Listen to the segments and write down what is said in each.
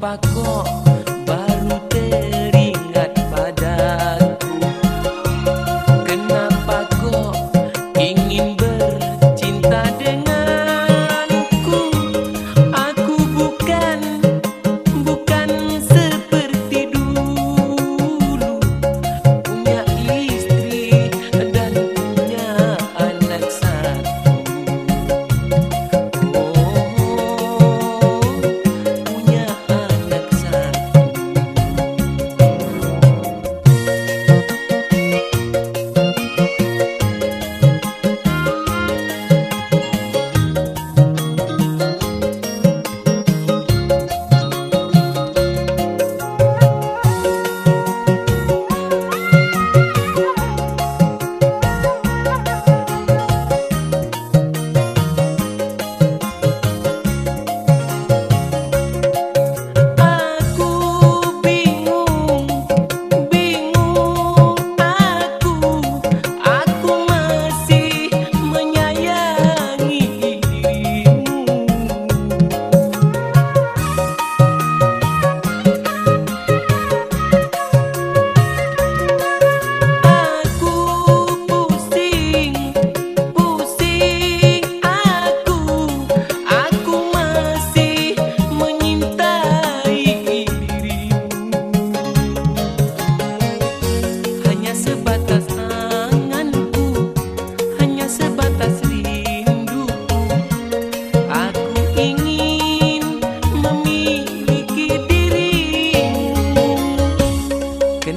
lupa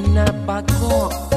kenapa kok